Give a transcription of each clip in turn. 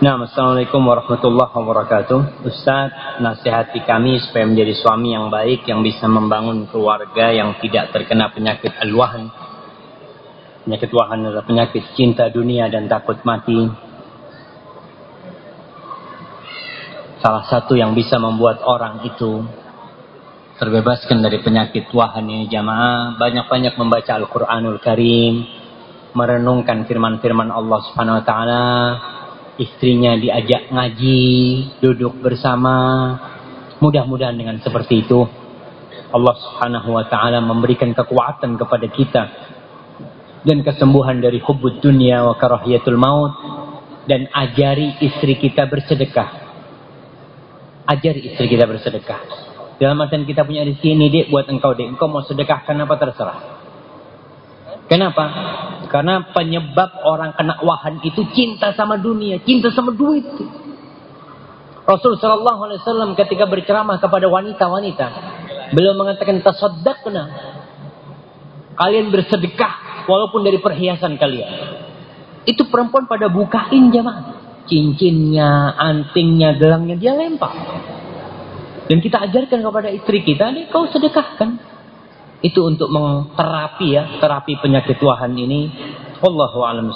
Nah, Assalamualaikum warahmatullahi wabarakatuh. Ustaz, nasihati kami supaya menjadi suami yang baik yang bisa membangun keluarga yang tidak terkena penyakit alwahan. Penyakit wahan adalah penyakit cinta dunia dan takut mati. Salah satu yang bisa membuat orang itu terbebaskan dari penyakit wahan ini jamaah banyak-banyak membaca Al-Qur'anul Karim, merenungkan firman-firman Allah Subhanahu wa taala, istrinya diajak ngaji, duduk bersama. Mudah-mudahan dengan seperti itu Allah Subhanahu wa taala memberikan kekuatan kepada kita dan kesembuhan dari hubbud dunia wa karahiyatul maut dan ajari istri kita bersedekah. Ajari istri kita bersedekah. Dalam artian kita punya rezeki ini, Dek, buat engkau, Dek. Engkau mau sedekahkan apa terserah. Kenapa? Karena penyebab orang kena wahan itu cinta sama dunia, cinta sama duit. Rasul Shallallahu Alaihi Wasallam ketika berceramah kepada wanita-wanita, beliau mengatakan tasaddaqna. Kalian bersedekah walaupun dari perhiasan kalian. Itu perempuan pada bukain jamaah. Cincinnya, antingnya, gelangnya dia lempar. Dan kita ajarkan kepada istri kita, nih kau sedekahkan itu untuk menterapi ya, terapi penyakit wahan ini. Allahu a'lam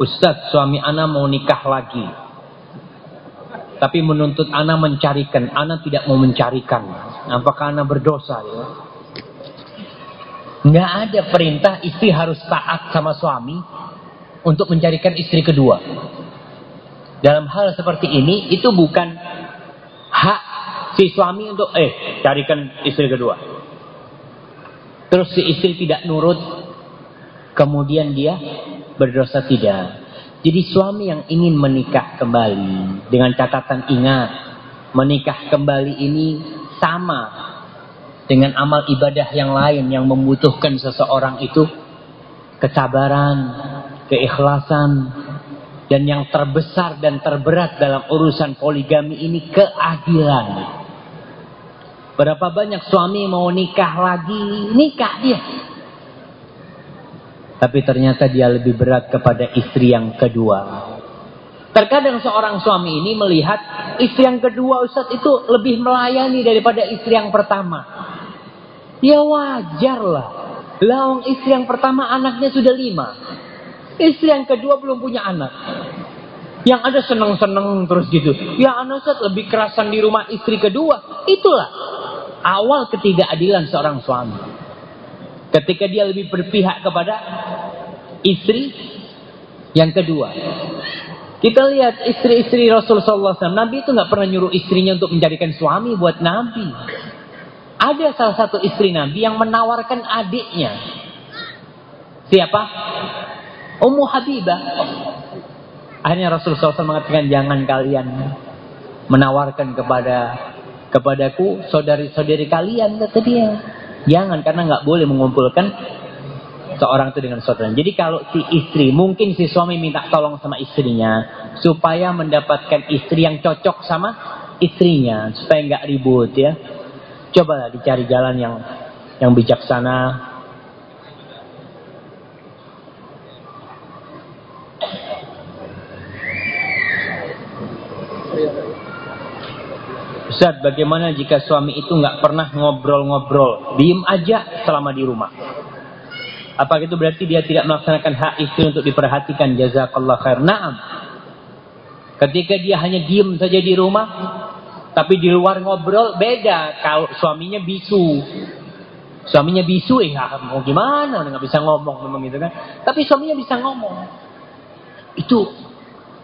Ustaz, suami ana mau nikah lagi. Tapi menuntut ana mencarikan, ana tidak mau mencarikan. Apakah ana berdosa ya? Nggak ada perintah istri harus taat sama suami untuk mencarikan istri kedua. Dalam hal seperti ini itu bukan hak si suami untuk eh carikan istri kedua. Terus si istri tidak nurut, kemudian dia berdosa tidak. Jadi suami yang ingin menikah kembali dengan catatan ingat, menikah kembali ini sama dengan amal ibadah yang lain yang membutuhkan seseorang itu kesabaran, keikhlasan, dan yang terbesar dan terberat dalam urusan poligami ini keadilan. Berapa banyak suami mau nikah lagi, nikah dia. Tapi ternyata dia lebih berat kepada istri yang kedua. Terkadang seorang suami ini melihat istri yang kedua Ustaz itu lebih melayani daripada istri yang pertama. Ya wajar lah. Lawang istri yang pertama anaknya sudah lima. Istri yang kedua belum punya anak. Yang ada seneng-seneng terus gitu. Ya anak lebih kerasan di rumah istri kedua. Itulah awal ketidakadilan seorang suami. Ketika dia lebih berpihak kepada istri yang kedua. Kita lihat istri-istri Rasulullah SAW. Nabi itu nggak pernah nyuruh istrinya untuk menjadikan suami buat Nabi. Ada salah satu istri Nabi yang menawarkan adiknya. Siapa? Ummu Habibah. Akhirnya Rasulullah SAW mengatakan jangan kalian menawarkan kepada kepadaku saudari-saudari kalian kata dia. Jangan karena nggak boleh mengumpulkan seorang itu dengan saudara. Jadi kalau si istri, mungkin si suami minta tolong sama istrinya supaya mendapatkan istri yang cocok sama istrinya supaya nggak ribut ya. Cobalah dicari jalan yang yang bijaksana Ustaz, bagaimana jika suami itu nggak pernah ngobrol-ngobrol, diem aja selama di rumah? Apa itu berarti dia tidak melaksanakan hak istri untuk diperhatikan? Jazakallah khair. Naam. Ketika dia hanya diem saja di rumah, tapi di luar ngobrol beda. Kalau suaminya bisu, suaminya bisu, eh mau gimana? Nggak bisa ngomong memang gitu kan. Tapi suaminya bisa ngomong. Itu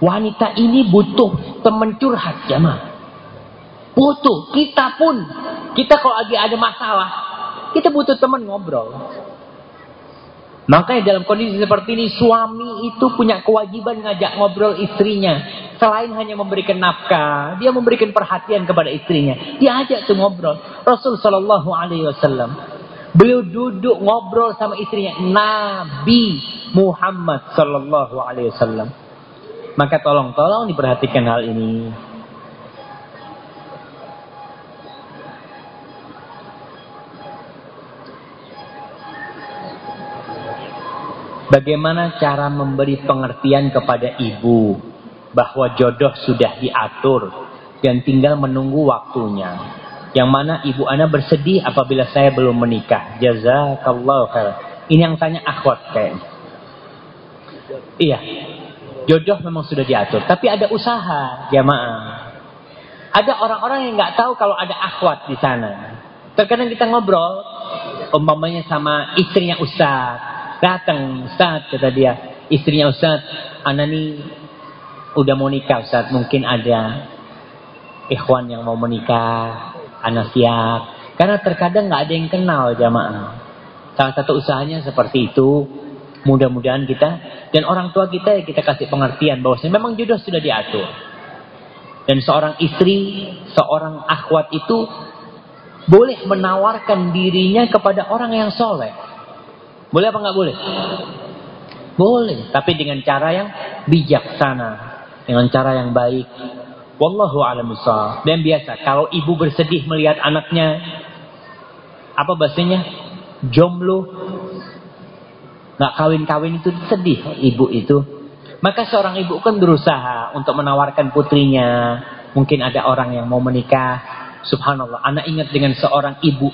wanita ini butuh teman curhat jamaah. Butuh. Kita pun. Kita kalau lagi ada masalah. Kita butuh teman ngobrol. Makanya dalam kondisi seperti ini. Suami itu punya kewajiban ngajak ngobrol istrinya. Selain hanya memberikan nafkah. Dia memberikan perhatian kepada istrinya. Dia ajak tuh ngobrol. Rasul Shallallahu Alaihi Wasallam. Beliau duduk ngobrol sama istrinya. Nabi Muhammad Sallallahu Alaihi Wasallam. Maka tolong-tolong diperhatikan hal ini. Bagaimana cara memberi pengertian kepada ibu bahwa jodoh sudah diatur dan tinggal menunggu waktunya. Yang mana ibu ana bersedih apabila saya belum menikah. Jazakallah khair. Ini yang tanya akhwat kayaknya. Iya. Jodoh memang sudah diatur, tapi ada usaha jamaah. Ada orang-orang yang nggak tahu kalau ada akhwat di sana. Terkadang kita ngobrol, umpamanya sama istrinya Ustaz. Datang Ustaz, kata dia. Istrinya Ustaz, Ana nih udah mau nikah Ustaz. Mungkin ada ikhwan yang mau menikah. Ana siap. Karena terkadang nggak ada yang kenal jamaah. Salah satu usahanya seperti itu. Mudah-mudahan kita dan orang tua kita kita kasih pengertian bahwa memang jodoh sudah diatur. Dan seorang istri, seorang akhwat itu boleh menawarkan dirinya kepada orang yang soleh. Boleh apa nggak boleh? Boleh, tapi dengan cara yang bijaksana, dengan cara yang baik. Wallahu a'lam Dan biasa, kalau ibu bersedih melihat anaknya, apa bahasanya? Jomblo, nggak kawin-kawin itu sedih ibu itu. Maka seorang ibu kan berusaha untuk menawarkan putrinya. Mungkin ada orang yang mau menikah. Subhanallah, anak ingat dengan seorang ibu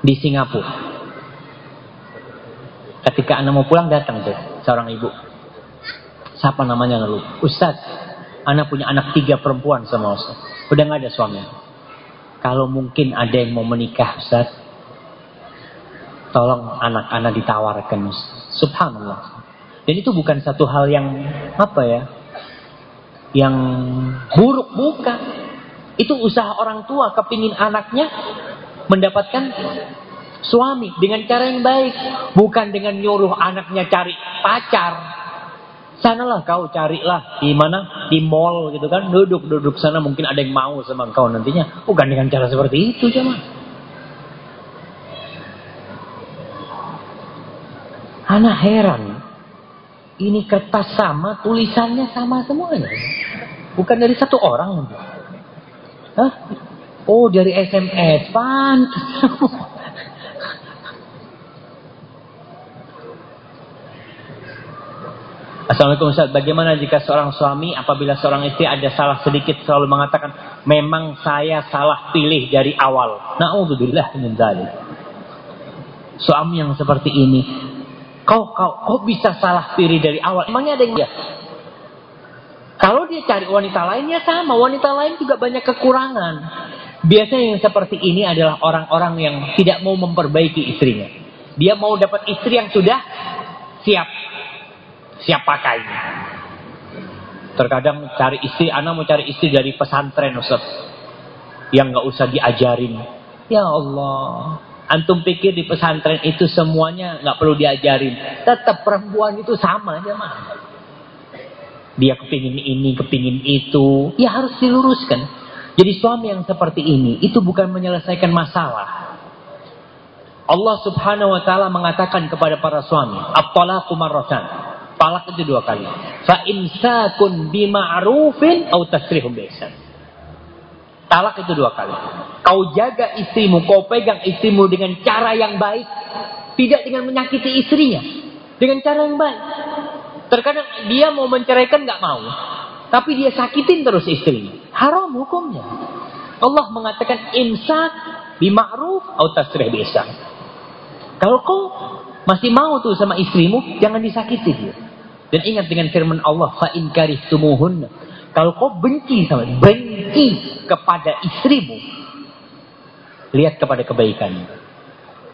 di Singapura. Ketika anak mau pulang datang tuh seorang ibu. Siapa namanya lalu? Ustaz, anak punya anak tiga perempuan sama Ustaz. Udah nggak ada suami. Kalau mungkin ada yang mau menikah Ustaz, Tolong anak-anak ditawarkan. Subhanallah. Dan itu bukan satu hal yang apa ya? Yang buruk bukan. Itu usaha orang tua kepingin anaknya mendapatkan suami dengan cara yang baik, bukan dengan nyuruh anaknya cari pacar. Sanalah kau carilah di mana di mall gitu kan, duduk-duduk sana mungkin ada yang mau sama kau nantinya. Bukan dengan cara seperti itu, cuman. Anak heran. Ini kertas sama, tulisannya sama semuanya. Bukan dari satu orang. Hah? Oh, dari SMS. Pantas. Assalamualaikum Ustaz. Bagaimana jika seorang suami apabila seorang istri ada salah sedikit selalu mengatakan memang saya salah pilih dari awal. Nauzubillah min dzalik. Suami yang seperti ini Kau, kau, kau bisa salah pilih dari awal. Emangnya ada yang dia? Kalau dia cari wanita lainnya sama. Wanita lain juga banyak kekurangan. Biasanya yang seperti ini adalah orang-orang yang tidak mau memperbaiki istrinya. Dia mau dapat istri yang sudah siap. Siap pakai. Terkadang cari istri, anak mau cari istri dari pesantren Ustaz. Yang nggak usah diajarin. Ya Allah. Antum pikir di pesantren itu semuanya nggak perlu diajarin. Tetap perempuan itu sama aja mah. Dia kepingin ini, kepingin itu. Ya harus diluruskan. Jadi suami yang seperti ini itu bukan menyelesaikan masalah. Allah subhanahu wa ta'ala mengatakan kepada para suami. Marratan. Talak itu dua kali. Fa imsakun bima'rufin au tasrihum biihsan. Talak itu dua kali. Kau jaga istrimu, kau pegang istrimu dengan cara yang baik. Tidak dengan menyakiti istrinya. Dengan cara yang baik. Terkadang dia mau menceraikan nggak mau. Tapi dia sakitin terus istrinya. Haram hukumnya. Allah mengatakan imsak bima'ruf atau tasrih biasa. Kalau kau masih mau tuh sama istrimu, jangan disakiti dia. Dan ingat dengan firman Allah, fa in karihtumuhunna kalau kau benci sama benci kepada istrimu, lihat kepada kebaikannya.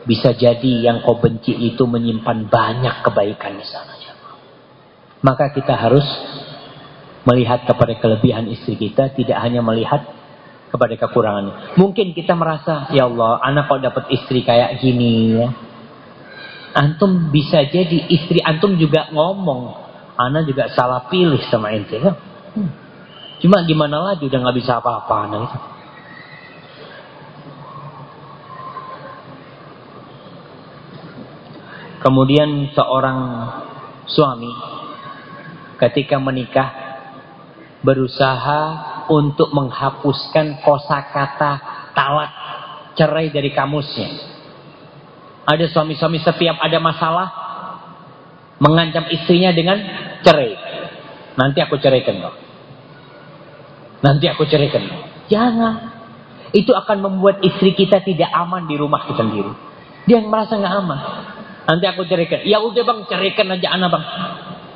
Bisa jadi yang kau benci itu menyimpan banyak kebaikan di sana. Maka kita harus melihat kepada kelebihan istri kita, tidak hanya melihat kepada kekurangannya. Mungkin kita merasa, ya Allah, anak kau dapat istri kayak gini ya. Antum bisa jadi istri antum juga ngomong, anak juga salah pilih sama ente ya. Hmm. Cuma gimana lagi udah nggak bisa apa-apa nah Kemudian seorang suami ketika menikah berusaha untuk menghapuskan kosakata talak cerai dari kamusnya. Ada suami-suami setiap ada masalah mengancam istrinya dengan cerai. Nanti aku ceraikan kau. Nanti aku ceraikan kau. Jangan. Itu akan membuat istri kita tidak aman di rumah kita sendiri. Dia yang merasa nggak aman. Nanti aku ceraikan. Ya udah bang, ceraikan aja anak bang.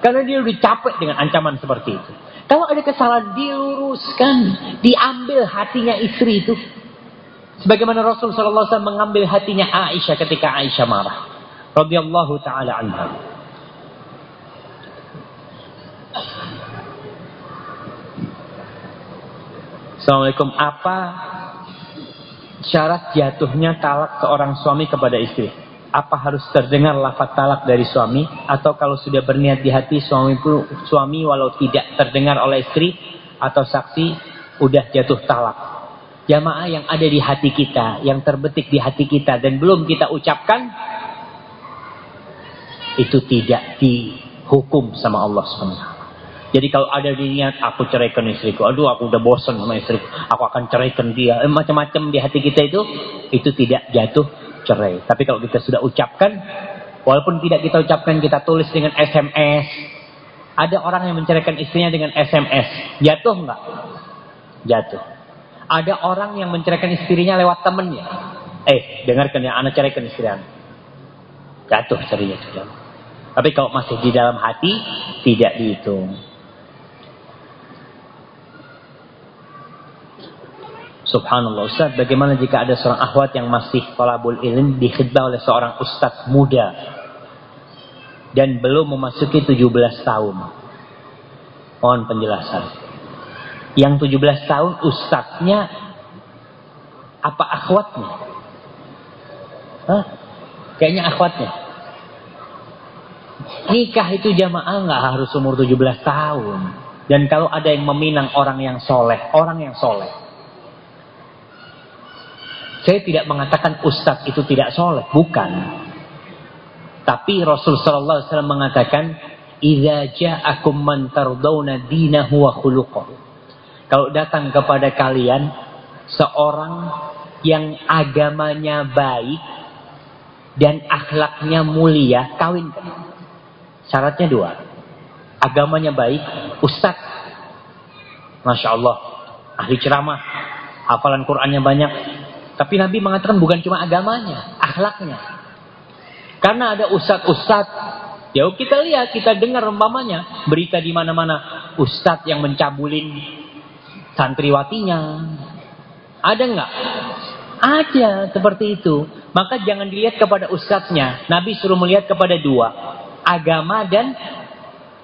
Karena dia udah capek dengan ancaman seperti itu. Kalau ada kesalahan diluruskan, diambil hatinya istri itu. Sebagaimana Rasul wasallam mengambil hatinya Aisyah ketika Aisyah marah. Radhiyallahu taala anha. Assalamualaikum. Apa syarat jatuhnya talak seorang suami kepada istri? Apa harus terdengar lafaz talak dari suami atau kalau sudah berniat di hati suami suami walau tidak terdengar oleh istri atau saksi udah jatuh talak? Jamaah yang ada di hati kita, yang terbetik di hati kita dan belum kita ucapkan itu tidak dihukum sama Allah SWT. Jadi kalau ada niat aku ceraikan istriku, aduh aku udah bosan sama istriku, aku akan ceraikan dia. Eh, macam-macam di hati kita itu, itu tidak jatuh cerai. Tapi kalau kita sudah ucapkan, walaupun tidak kita ucapkan, kita tulis dengan SMS. Ada orang yang menceraikan istrinya dengan SMS, jatuh enggak? Jatuh. Ada orang yang menceraikan istrinya lewat temennya. Eh, dengarkan ya, anak ceraikan istri anak. Jatuh cerainya sudah. Tapi kalau masih di dalam hati, tidak dihitung. Subhanallah Ustaz, bagaimana jika ada seorang akhwat yang masih talabul ilm dikhidbah oleh seorang ustaz muda dan belum memasuki 17 tahun? Mohon penjelasan. Yang 17 tahun ustaznya apa akhwatnya? Hah? Kayaknya akhwatnya. Nikah itu jamaah nggak harus umur 17 tahun. Dan kalau ada yang meminang orang yang soleh, orang yang soleh saya tidak mengatakan ustadz itu tidak soleh, bukan. Tapi Rasul Sallallahu Alaihi mengatakan, "Idza ja'akum man tardawna dinahu wa khuluquhu." Kalau datang kepada kalian seorang yang agamanya baik dan akhlaknya mulia, kawinkan. Syaratnya dua. Agamanya baik, ustadz. Masya Allah, ahli ceramah, hafalan Qurannya banyak, tapi Nabi mengatakan bukan cuma agamanya, akhlaknya. Karena ada ustadz-ustadz, ya kita lihat, kita dengar umpamanya berita di mana-mana ustadz yang mencabulin santriwatinya. Ada nggak? Ada seperti itu. Maka jangan dilihat kepada ustadznya. Nabi suruh melihat kepada dua, agama dan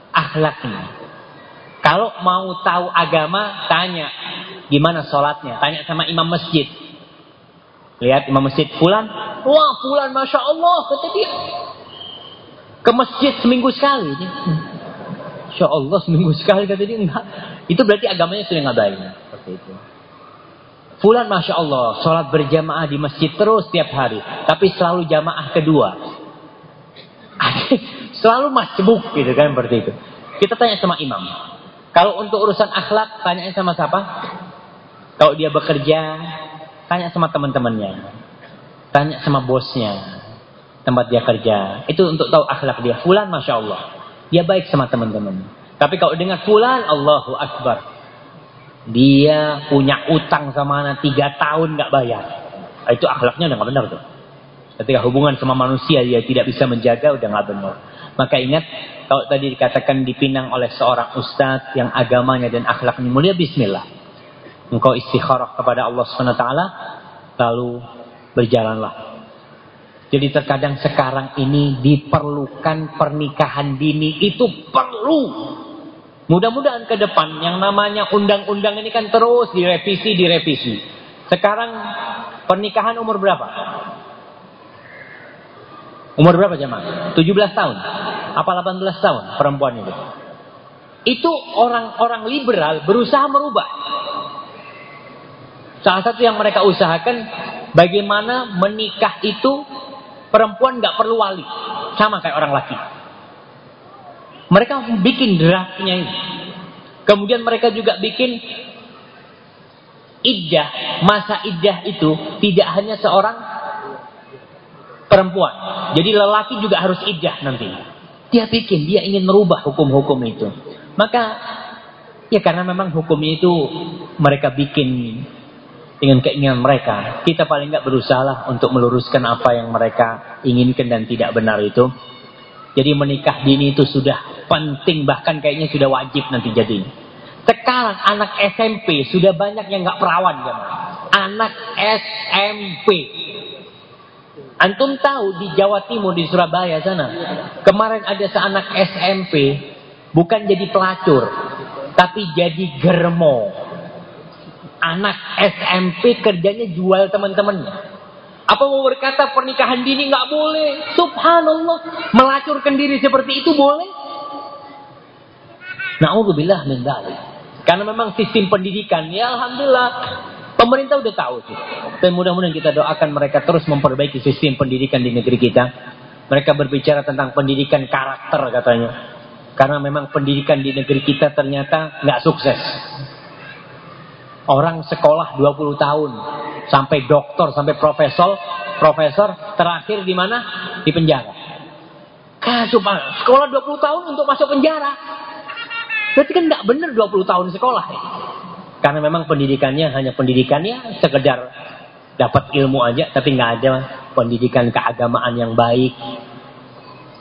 akhlaknya. Kalau mau tahu agama, tanya gimana sholatnya. Tanya sama imam masjid. Lihat imam masjid Fulan. Wah Fulan Masya Allah. Kata dia. Ke masjid seminggu sekali. Dia. Masya Allah seminggu sekali. Kata dia. Enggak. Itu berarti agamanya sudah nggak baik. Seperti itu. Fulan Masya Allah. Sholat berjamaah di masjid terus setiap hari. Tapi selalu jamaah kedua. selalu masbuk gitu kan seperti itu. Kita tanya sama imam. Kalau untuk urusan akhlak, tanyain sama siapa? Kalau dia bekerja, Tanya sama teman-temannya. Tanya sama bosnya. Tempat dia kerja. Itu untuk tahu akhlak dia. Fulan Masya Allah. Dia baik sama teman-teman. Tapi kalau dengar Fulan Allahu Akbar. Dia punya utang sama anak tiga tahun nggak bayar. Itu akhlaknya udah nggak benar tuh. Ketika hubungan sama manusia dia tidak bisa menjaga udah nggak benar. Maka ingat kalau tadi dikatakan dipinang oleh seorang ustadz yang agamanya dan akhlaknya mulia, Bismillah engkau istikharah kepada Allah SWT, lalu berjalanlah. Jadi terkadang sekarang ini diperlukan pernikahan dini itu perlu. Mudah-mudahan ke depan yang namanya undang-undang ini kan terus direvisi, direvisi. Sekarang pernikahan umur berapa? Umur berapa jemaah? 17 tahun. Apa 18 tahun perempuan itu? Itu orang-orang liberal berusaha merubah. Salah satu yang mereka usahakan bagaimana menikah itu perempuan nggak perlu wali, sama kayak orang laki. Mereka bikin draftnya ini. Kemudian mereka juga bikin iddah, masa iddah itu tidak hanya seorang perempuan. Jadi lelaki juga harus iddah nanti. Dia bikin, dia ingin merubah hukum-hukum itu. Maka ya karena memang hukumnya itu mereka bikin dengan keinginan mereka. Kita paling nggak berusaha untuk meluruskan apa yang mereka inginkan dan tidak benar itu. Jadi menikah dini itu sudah penting, bahkan kayaknya sudah wajib nanti jadi. Sekarang anak SMP sudah banyak yang nggak perawan kan? Anak SMP. Antum tahu di Jawa Timur di Surabaya sana, kemarin ada seanak SMP bukan jadi pelacur, tapi jadi germo anak SMP kerjanya jual teman-temannya. Apa mau berkata pernikahan dini nggak boleh? Subhanallah, melacurkan diri seperti itu boleh? Nauzubillah min dzalik. Karena memang sistem pendidikan, ya alhamdulillah pemerintah udah tahu sih. Dan mudah-mudahan kita doakan mereka terus memperbaiki sistem pendidikan di negeri kita. Mereka berbicara tentang pendidikan karakter katanya. Karena memang pendidikan di negeri kita ternyata nggak sukses. Orang sekolah 20 tahun sampai doktor, sampai profesor, profesor terakhir di mana? Di penjara. Kasupan, sekolah 20 tahun untuk masuk penjara. Berarti kan nggak benar 20 tahun sekolah ya. Karena memang pendidikannya hanya pendidikannya sekedar dapat ilmu aja tapi nggak ada pendidikan keagamaan yang baik.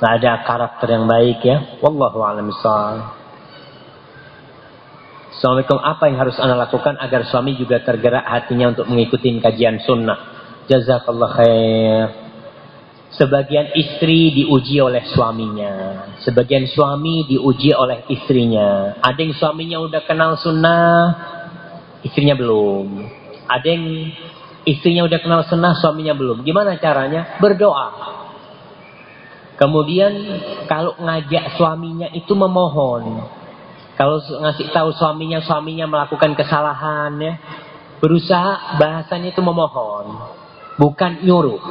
nggak ada karakter yang baik ya. Wallahu a'lam Assalamualaikum apa yang harus anda lakukan agar suami juga tergerak hatinya untuk mengikuti kajian sunnah. Jazakallah khair. Sebagian istri diuji oleh suaminya. Sebagian suami diuji oleh istrinya. Ada yang suaminya udah kenal sunnah, istrinya belum. Ada yang istrinya udah kenal sunnah, suaminya belum. Gimana caranya? Berdoa. Kemudian kalau ngajak suaminya itu memohon. Kalau ngasih tahu suaminya, suaminya melakukan kesalahan ya. Berusaha bahasanya itu memohon. Bukan nyuruh.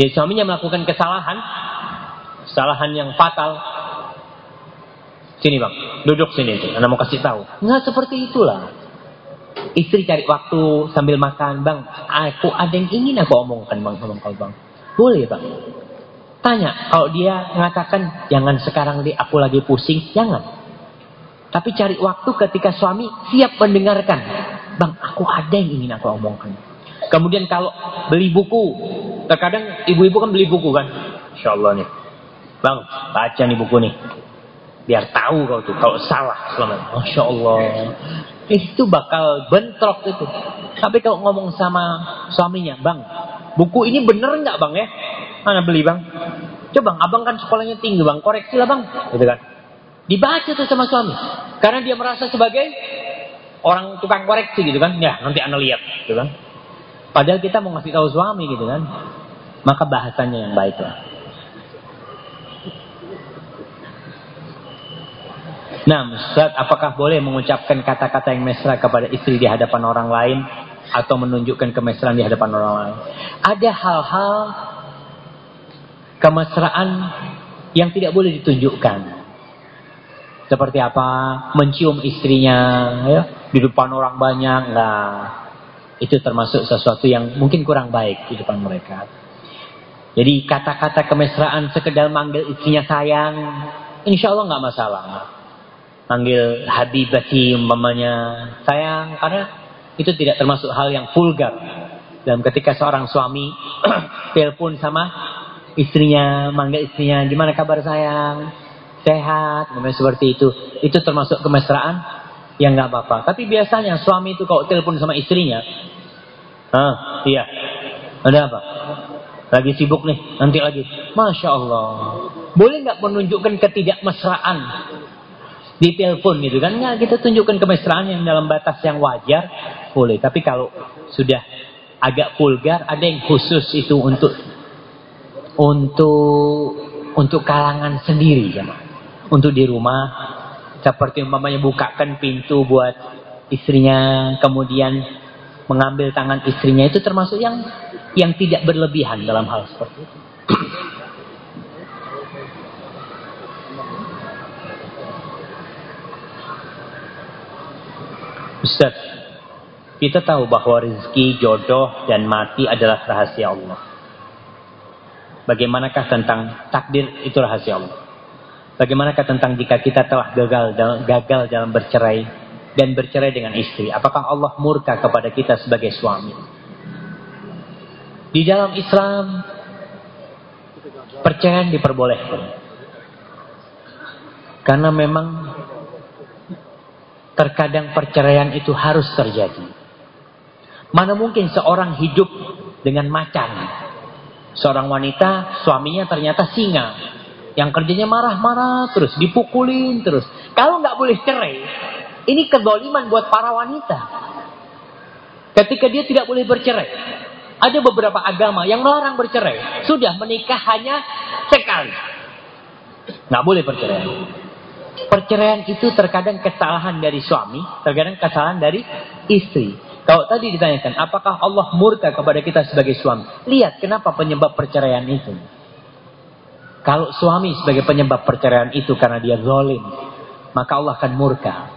Jadi suaminya melakukan kesalahan. Kesalahan yang fatal. Sini bang, duduk sini. Anda mau kasih tahu. Nggak seperti itulah. Istri cari waktu sambil makan. Bang, aku ada yang ingin aku omongkan bang. Omong kau bang. Boleh bang. Tanya, kalau dia mengatakan jangan sekarang deh aku lagi pusing, jangan. Tapi cari waktu ketika suami siap mendengarkan. Bang, aku ada yang ingin aku omongkan. Kemudian kalau beli buku. Terkadang ibu-ibu kan beli buku kan. Insya Allah nih. Bang, baca nih buku nih. Biar tahu kau tuh. Kalau salah selama. Masya Allah. Itu bakal bentrok itu. Tapi kalau ngomong sama suaminya. Bang, buku ini bener nggak bang ya? Mana beli bang? Coba bang, abang kan sekolahnya tinggi bang. Koreksi lah bang. Gitu kan. Dibaca tuh sama suami. Karena dia merasa sebagai orang tukang koreksi gitu kan. Ya nanti anda lihat gitu kan. Padahal kita mau ngasih tahu suami gitu kan. Maka bahasanya yang baik lah. Nah, Ustaz, apakah boleh mengucapkan kata-kata yang mesra kepada istri di hadapan orang lain atau menunjukkan kemesraan di hadapan orang lain? Ada hal-hal kemesraan yang tidak boleh ditunjukkan. Seperti apa? Mencium istrinya ya, di depan orang banyak. Nah, itu termasuk sesuatu yang mungkin kurang baik di depan mereka. Jadi kata-kata kemesraan sekedar manggil istrinya sayang, insya Allah nggak masalah. Manggil habibati umpamanya sayang, karena itu tidak termasuk hal yang vulgar. Dan ketika seorang suami telepon sama istrinya, manggil istrinya, gimana kabar sayang? Sehat, namanya seperti itu. Itu termasuk kemesraan yang nggak apa-apa. Tapi biasanya suami itu kalau telepon sama istrinya, ah iya, ada apa? Lagi sibuk nih, nanti lagi. Masya Allah. Boleh nggak menunjukkan ketidakmesraan di telepon gitu kan? Nggak kita tunjukkan kemesraan yang dalam batas yang wajar, boleh. Tapi kalau sudah agak vulgar, ada yang khusus itu untuk untuk untuk kalangan sendiri ya untuk di rumah seperti umpamanya bukakan pintu buat istrinya kemudian mengambil tangan istrinya itu termasuk yang yang tidak berlebihan dalam hal seperti itu. Ustaz, kita tahu bahwa rezeki, jodoh, dan mati adalah rahasia Allah. Bagaimanakah tentang takdir itu rahasia Allah. Bagaimanakah tentang jika kita telah gagal gagal dalam bercerai dan bercerai dengan istri? Apakah Allah murka kepada kita sebagai suami? Di dalam Islam perceraian diperbolehkan. Karena memang terkadang perceraian itu harus terjadi. Mana mungkin seorang hidup dengan macan Seorang wanita, suaminya ternyata singa. Yang kerjanya marah-marah terus, dipukulin terus. Kalau nggak boleh cerai, ini kedoliman buat para wanita. Ketika dia tidak boleh bercerai. Ada beberapa agama yang melarang bercerai. Sudah menikah hanya sekali. Nggak boleh bercerai. Perceraian itu terkadang kesalahan dari suami, terkadang kesalahan dari istri. Kalau tadi ditanyakan, apakah Allah murka kepada kita sebagai suami? Lihat kenapa penyebab perceraian itu. Kalau suami sebagai penyebab perceraian itu karena dia zalim, maka Allah akan murka.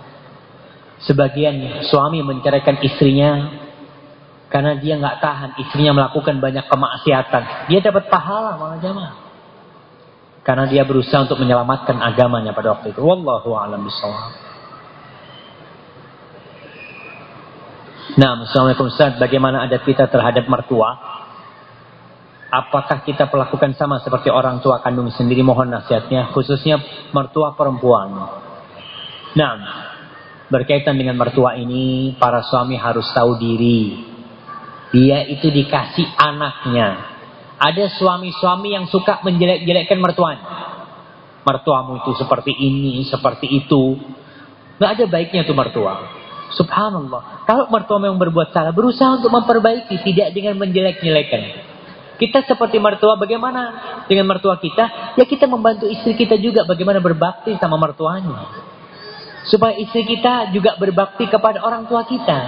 Sebagian suami menceraikan istrinya karena dia nggak tahan istrinya melakukan banyak kemaksiatan. Dia dapat pahala malah jamaah. Karena dia berusaha untuk menyelamatkan agamanya pada waktu itu. Wallahu a'lam bishawab. Nah, Assalamualaikum Ustaz, bagaimana adat kita terhadap mertua? Apakah kita perlakukan sama seperti orang tua kandung sendiri? Mohon nasihatnya, khususnya mertua perempuan. Nah, berkaitan dengan mertua ini, para suami harus tahu diri. Dia itu dikasih anaknya. Ada suami-suami yang suka menjelek-jelekkan mertuanya. Mertuamu itu seperti ini, seperti itu. Gak ada baiknya tuh mertua. Subhanallah. Kalau mertua memang berbuat salah, berusaha untuk memperbaiki, tidak dengan menjelek-jelekan. Kita seperti mertua, bagaimana dengan mertua kita? Ya kita membantu istri kita juga bagaimana berbakti sama mertuanya. Supaya istri kita juga berbakti kepada orang tua kita.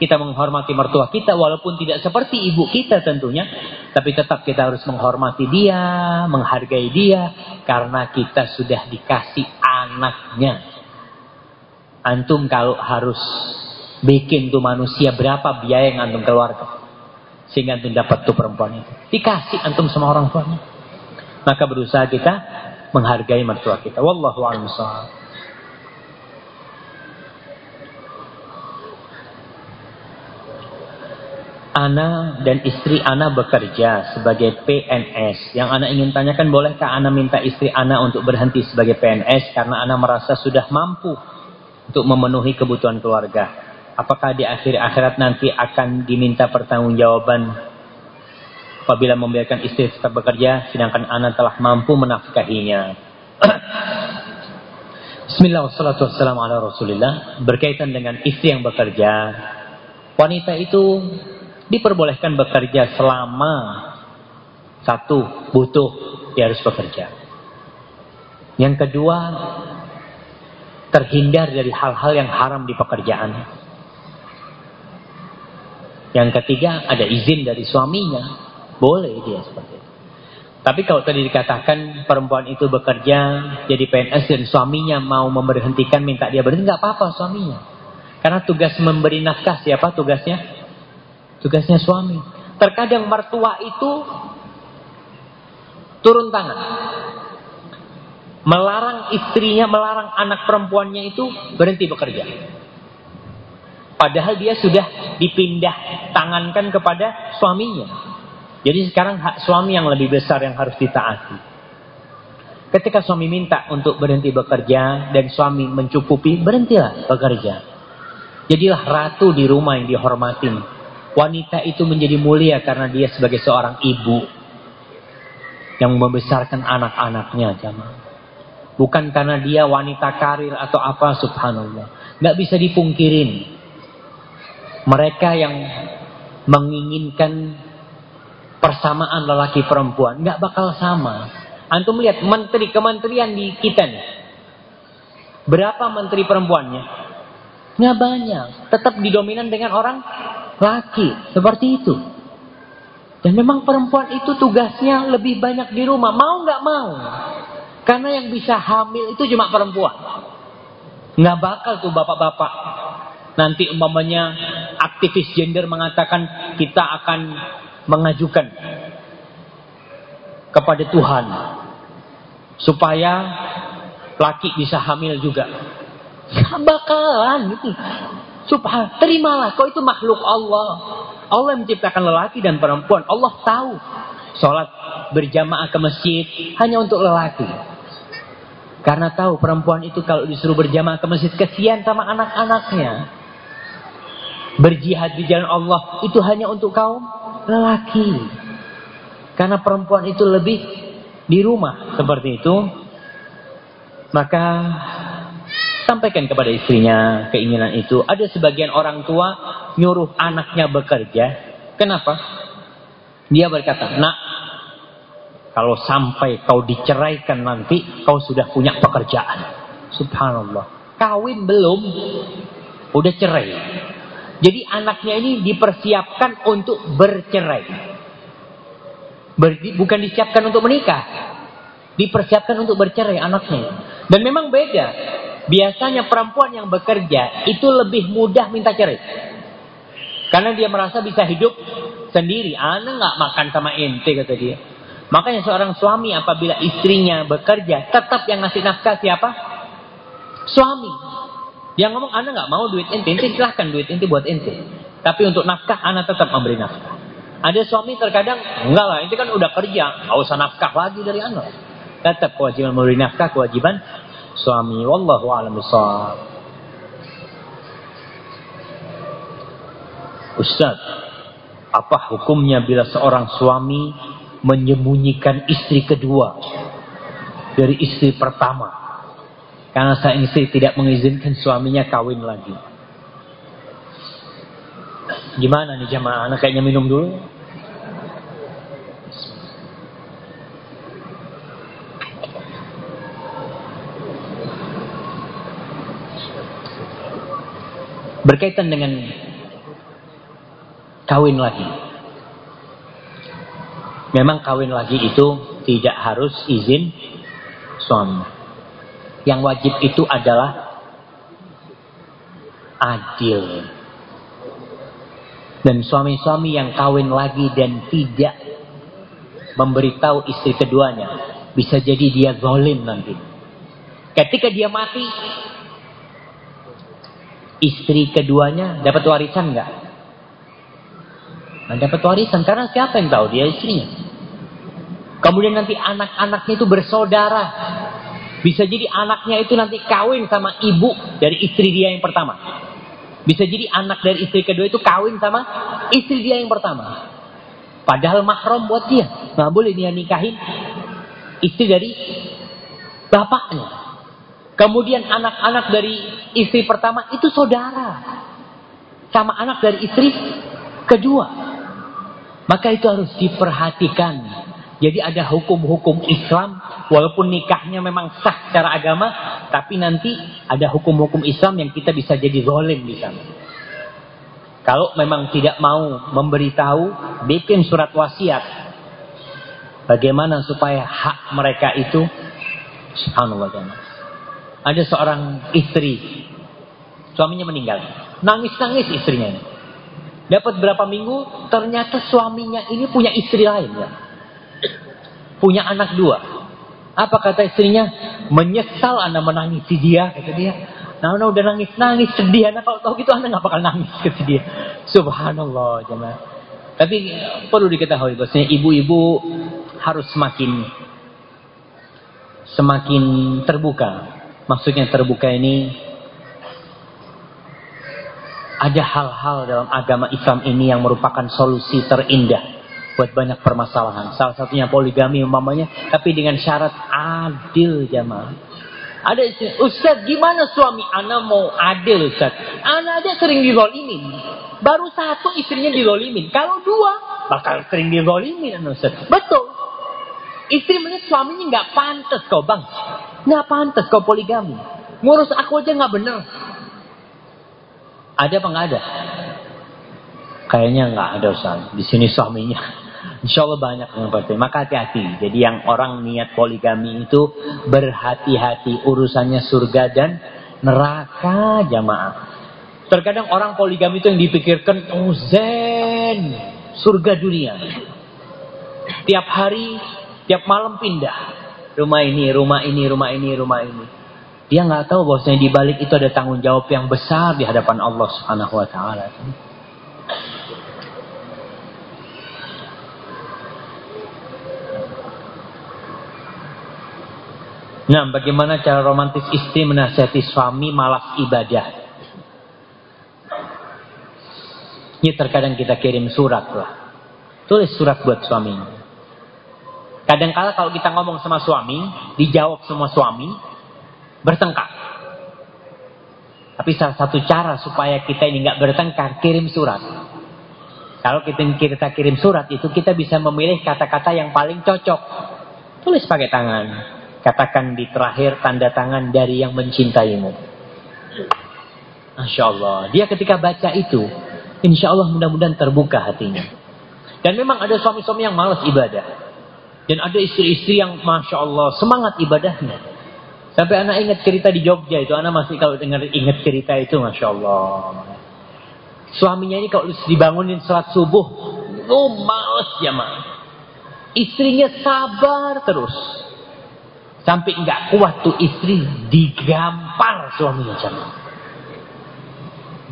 Kita menghormati mertua kita walaupun tidak seperti ibu kita tentunya. Tapi tetap kita harus menghormati dia, menghargai dia. Karena kita sudah dikasih anaknya. Antum kalau harus bikin tuh manusia berapa biaya yang antum keluarkan. Sehingga antum dapat tuh perempuan itu. Dikasih antum sama orang tuanya. Maka berusaha kita menghargai mertua kita. Wallahu a'lam Ana dan istri Ana bekerja sebagai PNS. Yang Ana ingin tanyakan, bolehkah Ana minta istri Ana untuk berhenti sebagai PNS karena Ana merasa sudah mampu untuk memenuhi kebutuhan keluarga. Apakah di akhir akhirat nanti akan diminta pertanggungjawaban apabila membiarkan istri tetap bekerja sedangkan anak telah mampu menafkahinya. Bismillah wassalatu wassalamu ala rasulillah Berkaitan dengan istri yang bekerja Wanita itu Diperbolehkan bekerja selama Satu Butuh Dia harus bekerja Yang kedua terhindar dari hal-hal yang haram di pekerjaan. Yang ketiga, ada izin dari suaminya. Boleh dia seperti itu. Tapi kalau tadi dikatakan perempuan itu bekerja jadi PNS dan suaminya mau memberhentikan minta dia berhenti, nggak apa-apa suaminya. Karena tugas memberi nafkah siapa tugasnya? Tugasnya suami. Terkadang mertua itu turun tangan melarang istrinya, melarang anak perempuannya itu berhenti bekerja. Padahal dia sudah dipindah tangankan kepada suaminya. Jadi sekarang hak suami yang lebih besar yang harus ditaati. Ketika suami minta untuk berhenti bekerja dan suami mencukupi, berhentilah bekerja. Jadilah ratu di rumah yang dihormatin. Wanita itu menjadi mulia karena dia sebagai seorang ibu yang membesarkan anak-anaknya, jamaah. Bukan karena dia wanita karir atau apa subhanallah. Nggak bisa dipungkirin. Mereka yang menginginkan persamaan lelaki perempuan nggak bakal sama. Antum lihat menteri kementerian di kita nih. Berapa menteri perempuannya? Nggak banyak. Tetap didominan dengan orang laki. Seperti itu. Dan memang perempuan itu tugasnya lebih banyak di rumah. Mau nggak mau. Karena yang bisa hamil itu cuma perempuan. Nggak bakal tuh bapak-bapak. Nanti umpamanya aktivis gender mengatakan kita akan mengajukan kepada Tuhan supaya laki bisa hamil juga. Bakalan. Subhan, terimalah kau itu makhluk Allah. Allah menciptakan lelaki dan perempuan. Allah tahu. Sholat berjamaah ke masjid hanya untuk lelaki. Karena tahu perempuan itu kalau disuruh berjamaah ke masjid kesian sama anak-anaknya. Berjihad di jalan Allah itu hanya untuk kaum lelaki. Karena perempuan itu lebih di rumah seperti itu. Maka sampaikan kepada istrinya keinginan itu. Ada sebagian orang tua nyuruh anaknya bekerja. Kenapa? Dia berkata, nak kalau sampai kau diceraikan nanti, kau sudah punya pekerjaan. Subhanallah. Kawin belum, udah cerai. Jadi anaknya ini dipersiapkan untuk bercerai. Ber, bukan disiapkan untuk menikah. Dipersiapkan untuk bercerai anaknya. Dan memang beda. Biasanya perempuan yang bekerja itu lebih mudah minta cerai. Karena dia merasa bisa hidup sendiri. Anak nggak makan sama ente kata dia. Makanya seorang suami apabila istrinya bekerja, tetap yang ngasih nafkah siapa? Suami. Yang ngomong, anak nggak mau duit ente, ente silahkan duit ente buat ente. Tapi untuk nafkah, anak tetap memberi nafkah. Ada suami terkadang, enggak lah, ente kan udah kerja, nggak usah nafkah lagi dari anak. Tetap kewajiban memberi nafkah, kewajiban suami. Wallahu a'lam Ustaz, apa hukumnya bila seorang suami menyembunyikan istri kedua dari istri pertama. Karena sang istri tidak mengizinkan suaminya kawin lagi. Gimana nih jamaah? Anak kayaknya minum dulu. Berkaitan dengan kawin lagi. Memang kawin lagi itu tidak harus izin suami. Yang wajib itu adalah adil. Dan suami-suami yang kawin lagi dan tidak memberitahu istri keduanya, bisa jadi dia zalim nanti. Ketika dia mati, istri keduanya dapat warisan nggak? Nah, dapat warisan karena siapa yang tahu dia istrinya? Kemudian nanti anak-anaknya itu bersaudara. Bisa jadi anaknya itu nanti kawin sama ibu dari istri dia yang pertama. Bisa jadi anak dari istri kedua itu kawin sama istri dia yang pertama. Padahal mahram buat dia. Nggak boleh dia nikahin istri dari bapaknya. Kemudian anak-anak dari istri pertama itu saudara. Sama anak dari istri kedua. Maka itu harus diperhatikan jadi ada hukum-hukum Islam, walaupun nikahnya memang sah secara agama, tapi nanti ada hukum-hukum Islam yang kita bisa jadi zalim di sana. Kalau memang tidak mau memberitahu, bikin surat wasiat. Bagaimana supaya hak mereka itu subhanallah Ada seorang istri, suaminya meninggal. Nangis-nangis istrinya. Dapat berapa minggu, ternyata suaminya ini punya istri lain ya punya anak dua. Apa kata istrinya? Menyesal anda menangisi dia, kata dia. Nah, anda udah nangis-nangis, sedih. Anda kalau tahu gitu, anda nggak bakal nangis, kata dia. Subhanallah, jemaah. Tapi perlu diketahui bahwasanya ibu-ibu harus semakin semakin terbuka. Maksudnya terbuka ini ada hal-hal dalam agama Islam ini yang merupakan solusi terindah buat banyak permasalahan. Salah satunya poligami umpamanya, tapi dengan syarat adil jamaah. Ada Ustaz, gimana suami Ana mau adil Ustaz? Ana aja sering dizolimin. Baru satu istrinya dizolimin. Kalau dua, bakal sering dizolimin Ustaz. Betul. Istri melihat suaminya nggak pantas kau bang. Nggak pantas kau poligami. Ngurus aku aja nggak bener. Ada apa nggak ada? Kayaknya nggak ada Ustaz. Di sini suaminya Insya Allah banyak yang seperti Maka hati-hati. Jadi yang orang niat poligami itu berhati-hati urusannya surga dan neraka jamaah. Terkadang orang poligami itu yang dipikirkan oh zen, surga dunia. Tiap hari Tiap malam pindah. Rumah ini, rumah ini, rumah ini, rumah ini. Dia nggak tahu bahwasanya di balik itu ada tanggung jawab yang besar di hadapan Allah Subhanahu wa taala. Nah, bagaimana cara romantis istri menasihati suami malas ibadah? Ini terkadang kita kirim surat lah. Tulis surat buat suami. Kadang-kala kalau kita ngomong sama suami, dijawab semua suami, bertengkar. Tapi salah satu cara supaya kita ini nggak bertengkar, kirim surat. Kalau kita, kita kirim surat itu kita bisa memilih kata-kata yang paling cocok. Tulis pakai tangan. Katakan di terakhir tanda tangan dari yang mencintaimu. Masya Allah. Dia ketika baca itu, insya Allah mudah-mudahan terbuka hatinya. Dan memang ada suami-suami yang malas ibadah. Dan ada istri-istri yang Masya Allah semangat ibadahnya. Sampai anak ingat cerita di Jogja itu, anak masih kalau dengar ingat cerita itu, masya Allah. Suaminya ini kalau dibangunin sholat subuh, oh males ya mah. Istrinya sabar terus. Sampai nggak kuat tuh istri digampar suaminya sama.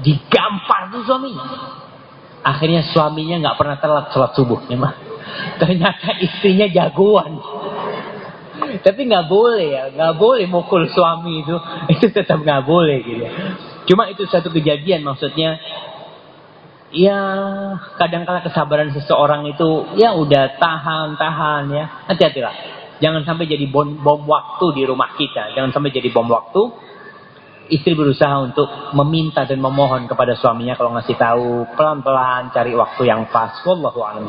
Digampar tuh suaminya. Akhirnya suaminya nggak pernah telat sholat subuh, ya mah. Ternyata istrinya jagoan. Tapi nggak boleh ya, nggak boleh mukul suami itu, itu tetap nggak boleh gitu. Cuma itu satu kejadian maksudnya, ya kadang-kala kesabaran seseorang itu ya udah tahan-tahan ya, hati-hatilah. Jangan sampai jadi bom, bom waktu di rumah kita, jangan sampai jadi bom waktu. Istri berusaha untuk meminta dan memohon kepada suaminya kalau ngasih tahu pelan-pelan cari waktu yang pas. Wallahu a'lam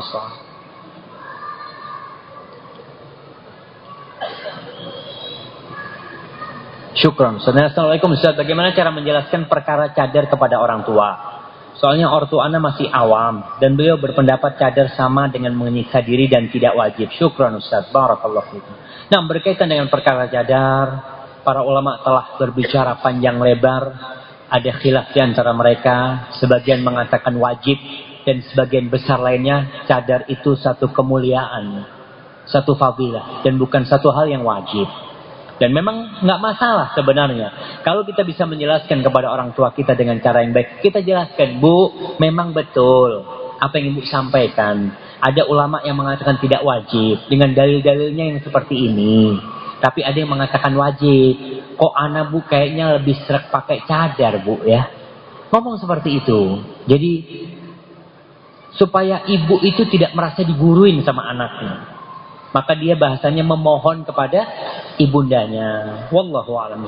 Syukron. Assalamualaikum Ustaz. Bagaimana cara menjelaskan perkara cadar kepada orang tua? Soalnya ortu ana masih awam. Dan beliau berpendapat cadar sama dengan menyiksa diri dan tidak wajib. Syukron Ustaz. Barakallah fikum. Nah berkaitan dengan perkara cadar. Para ulama telah berbicara panjang lebar. Ada khilaf di antara mereka. Sebagian mengatakan wajib. Dan sebagian besar lainnya cadar itu satu kemuliaan. Satu fadilah. Dan bukan satu hal yang wajib. Dan memang nggak masalah sebenarnya. Kalau kita bisa menjelaskan kepada orang tua kita dengan cara yang baik, kita jelaskan, Bu, memang betul apa yang Ibu sampaikan. Ada ulama yang mengatakan tidak wajib dengan dalil-dalilnya yang seperti ini. Tapi ada yang mengatakan wajib. Kok anak Bu kayaknya lebih serak pakai cadar, Bu ya. Ngomong seperti itu. Jadi supaya ibu itu tidak merasa diguruin sama anaknya. Maka dia bahasanya memohon kepada ibundanya. Wallahu a'lam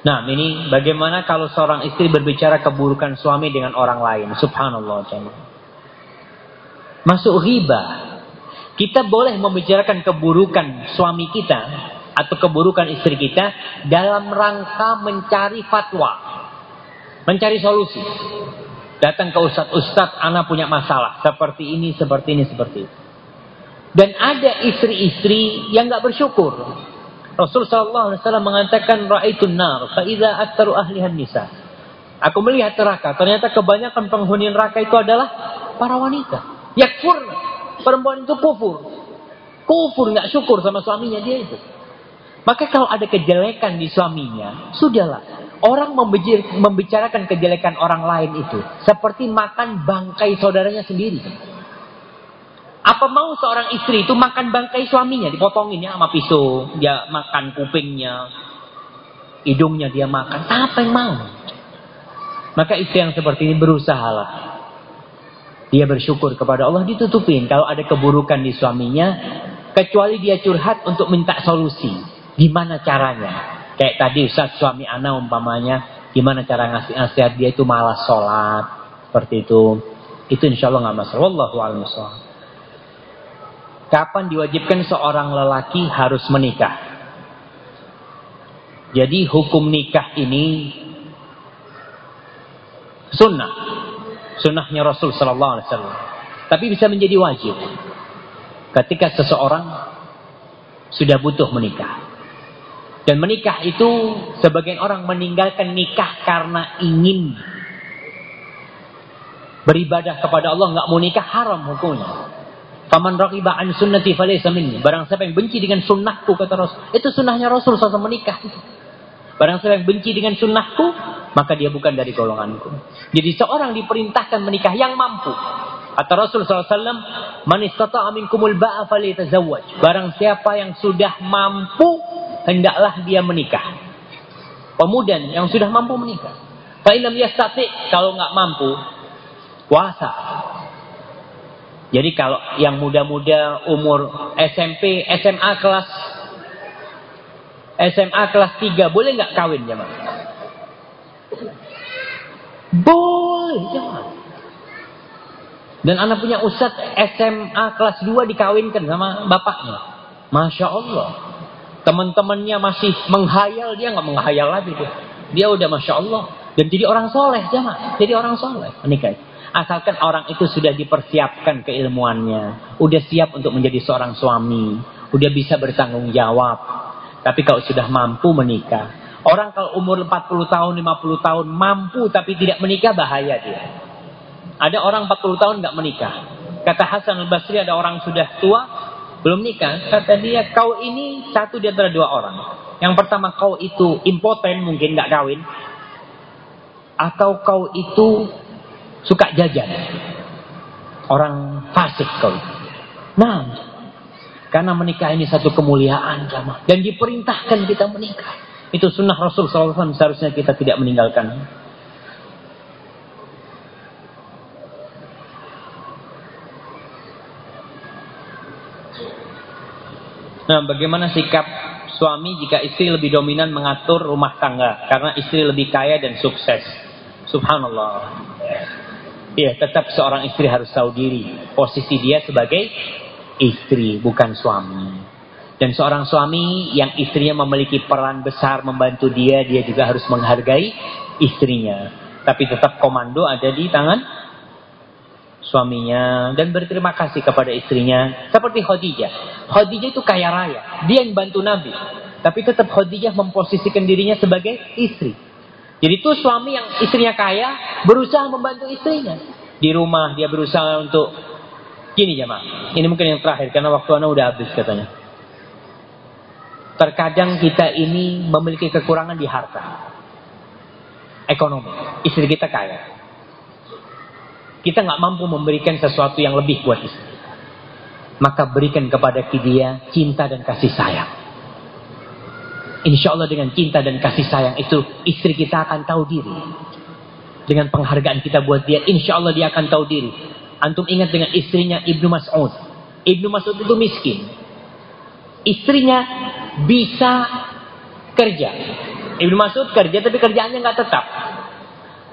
Nah, ini bagaimana kalau seorang istri berbicara keburukan suami dengan orang lain? Subhanallah. Masuk riba. Kita boleh membicarakan keburukan suami kita atau keburukan istri kita dalam rangka mencari fatwa. Mencari solusi. Datang ke ustadz-ustadz, anak punya masalah. Seperti ini, seperti ini, seperti itu. Dan ada istri-istri yang nggak bersyukur. Rasul Wasallam mengatakan raitun nar faida aktaru ahlihan nisa. Aku melihat neraka. Ternyata kebanyakan penghuni neraka itu adalah para wanita. Yakfur. Perempuan itu kufur. Kufur nggak syukur sama suaminya dia itu. Maka kalau ada kejelekan di suaminya, sudahlah Orang membicarakan kejelekan orang lain itu seperti makan bangkai saudaranya sendiri. Apa mau seorang istri itu makan bangkai suaminya, dipotongin ya sama pisau, dia makan kupingnya, hidungnya dia makan, apa yang mau? Maka istri yang seperti ini berusahalah. Dia bersyukur kepada Allah ditutupin kalau ada keburukan di suaminya, kecuali dia curhat untuk minta solusi. Gimana caranya? Kayak tadi Ustaz suami anak umpamanya, gimana cara ngasih nasihat dia itu malas sholat. Seperti itu. Itu insya Allah nggak masalah. Wallahu a'lam Kapan diwajibkan seorang lelaki harus menikah? Jadi hukum nikah ini sunnah. Sunnahnya Rasul Sallallahu Alaihi Wasallam. Tapi bisa menjadi wajib. Ketika seseorang sudah butuh menikah. Dan menikah itu sebagian orang meninggalkan nikah karena ingin Beribadah kepada Allah nggak mau nikah haram hukumnya. Faman raqiba an sunnati falaysa minni. Barang siapa yang benci dengan sunnahku kata Rasul. Itu sunnahnya Rasul SAW menikah. Barang siapa yang benci dengan sunnahku, maka dia bukan dari golonganku. Jadi seorang diperintahkan menikah yang mampu. Kata Rasul SAW, Man istata'a minkumul ba'a. Barang siapa yang sudah mampu, hendaklah dia menikah. Pemuda yang sudah mampu menikah. Fa'ilam yastati' kalau nggak mampu, puasa. Jadi kalau yang muda-muda umur SMP, SMA kelas SMA kelas 3 boleh nggak kawin ya, Boleh, jangan. Dan anak punya ustad SMA kelas 2 dikawinkan sama bapaknya. Masya Allah. Teman-temannya masih menghayal, dia nggak menghayal lagi tuh. Dia udah Masya Allah. Dan jadi orang soleh, jangan. Jadi orang soleh menikah. Asalkan orang itu sudah dipersiapkan keilmuannya. Udah siap untuk menjadi seorang suami. Udah bisa bertanggung jawab. Tapi kalau sudah mampu menikah. Orang kalau umur 40 tahun, 50 tahun mampu tapi tidak menikah bahaya dia. Ada orang 40 tahun nggak menikah. Kata Hasan al-Basri ada orang sudah tua belum nikah. Kata dia kau ini satu di antara dua orang. Yang pertama kau itu impoten mungkin nggak kawin. Atau kau itu suka jajan. Orang fasik kau. Nah, karena menikah ini satu kemuliaan jamaah dan diperintahkan kita menikah. Itu sunnah Rasul SAW seharusnya kita tidak meninggalkan. Nah, bagaimana sikap suami jika istri lebih dominan mengatur rumah tangga karena istri lebih kaya dan sukses? Subhanallah. Ya, tetap seorang istri harus tahu diri. Posisi dia sebagai istri, bukan suami. Dan seorang suami yang istrinya memiliki peran besar membantu dia, dia juga harus menghargai istrinya. Tapi tetap komando ada di tangan suaminya dan berterima kasih kepada istrinya seperti Khadijah. Khadijah itu kaya raya, dia yang bantu Nabi. Tapi tetap Khadijah memposisikan dirinya sebagai istri. Jadi itu suami yang istrinya kaya berusaha membantu istrinya. Di rumah dia berusaha untuk gini mak. Ini mungkin yang terakhir karena waktu anak udah habis katanya. Terkadang kita ini memiliki kekurangan di harta. Ekonomi. Istri kita kaya. Kita nggak mampu memberikan sesuatu yang lebih buat istri. Maka berikan kepada dia cinta dan kasih sayang. Insya Allah dengan cinta dan kasih sayang itu istri kita akan tahu diri. Dengan penghargaan kita buat dia, insya Allah dia akan tahu diri. Antum ingat dengan istrinya Ibnu Mas'ud. Ibnu Mas'ud itu miskin. Istrinya bisa kerja. Ibnu Mas'ud kerja tapi kerjaannya nggak tetap.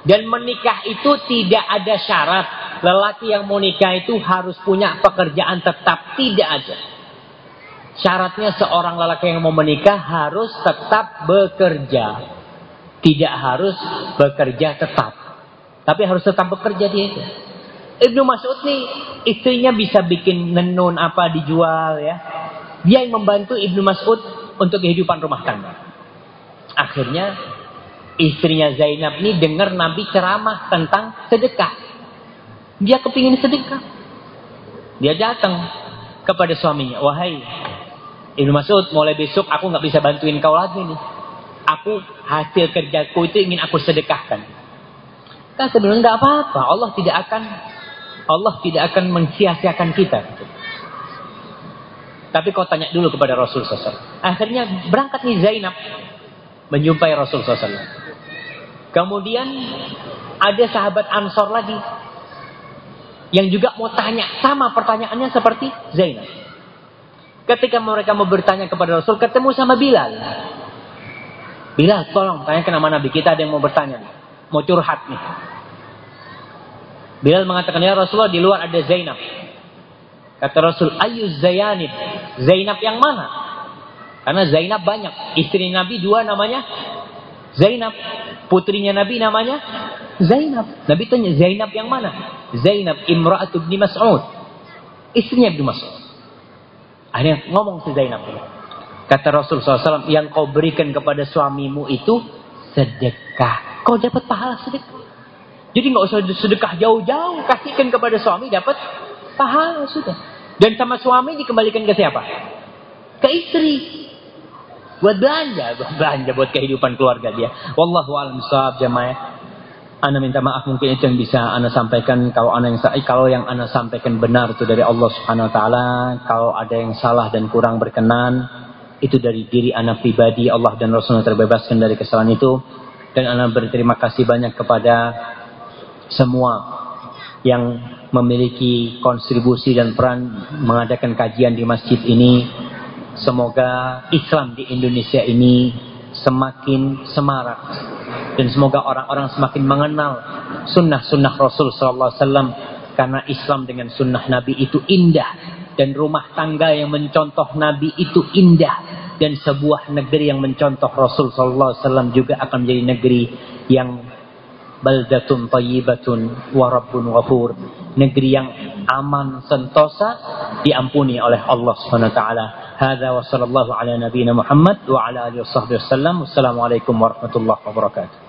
Dan menikah itu tidak ada syarat. Lelaki yang mau nikah itu harus punya pekerjaan tetap. Tidak ada. Syaratnya seorang lelaki yang mau menikah harus tetap bekerja. Tidak harus bekerja tetap. Tapi harus tetap bekerja dia itu. Ibnu Mas'ud nih istrinya bisa bikin nenun apa dijual ya. Dia yang membantu Ibnu Mas'ud untuk kehidupan rumah tangga. Akhirnya istrinya Zainab nih dengar Nabi ceramah tentang sedekah. Dia kepingin sedekah. Dia datang kepada suaminya. Wahai Ibnu Mas'ud, mulai besok aku nggak bisa bantuin kau lagi nih. Aku hasil kerjaku itu ingin aku sedekahkan. Kan sebenarnya nggak apa-apa. Allah tidak akan Allah tidak akan mensia-siakan kita. Tapi kau tanya dulu kepada Rasul SAW. Akhirnya berangkat nih Zainab menjumpai Rasul SAW. Kemudian ada sahabat Ansor lagi yang juga mau tanya sama pertanyaannya seperti Zainab. Ketika mereka mau bertanya kepada Rasul, ketemu sama Bilal. Bilal, tolong tanyakan nama Nabi. Kita ada yang mau bertanya. Mau curhat nih. Bilal mengatakan, ya Rasulullah di luar ada Zainab. Kata Rasul, ayu Zayanib. Zainab yang mana? Karena Zainab banyak. Istri Nabi dua namanya Zainab. Putrinya Nabi namanya Zainab. Nabi tanya, Zainab yang mana? Zainab imra'atu ibn Mas'ud. Istrinya Ibnu Mas'ud. Akhirnya ngomong si Zainab. Kata Rasul SAW, yang kau berikan kepada suamimu itu sedekah. Kau dapat pahala sedekah. Jadi nggak usah sedekah jauh-jauh, kasihkan kepada suami dapat pahala sudah. Dan sama suami dikembalikan ke siapa? Ke istri. Buat belanja, buat belanja buat kehidupan keluarga dia. Wallahu a'lam bishawab jamaah. Anda minta maaf mungkin itu yang bisa Anda sampaikan kalau Anda yang kalau yang Anda sampaikan benar itu dari Allah Subhanahu wa taala, kalau ada yang salah dan kurang berkenan itu dari diri Anda pribadi, Allah dan Rasulnya terbebaskan dari kesalahan itu dan Anda berterima kasih banyak kepada semua yang memiliki kontribusi dan peran mengadakan kajian di masjid ini. Semoga Islam di Indonesia ini semakin semarak. Dan semoga orang-orang semakin mengenal sunnah-sunnah Rasul Sallallahu Alaihi Wasallam. Karena Islam dengan sunnah Nabi itu indah. Dan rumah tangga yang mencontoh Nabi itu indah. Dan sebuah negeri yang mencontoh Rasul Sallallahu Alaihi Wasallam juga akan menjadi negeri yang baldatun tayyibatun wa rabbun ghafur. Negeri yang aman sentosa diampuni oleh Allah Subhanahu wa taala hadza wa sallallahu ala nabiyyina Muhammad wa ala alihi wasallam wassalamu alaikum warahmatullahi wabarakatuh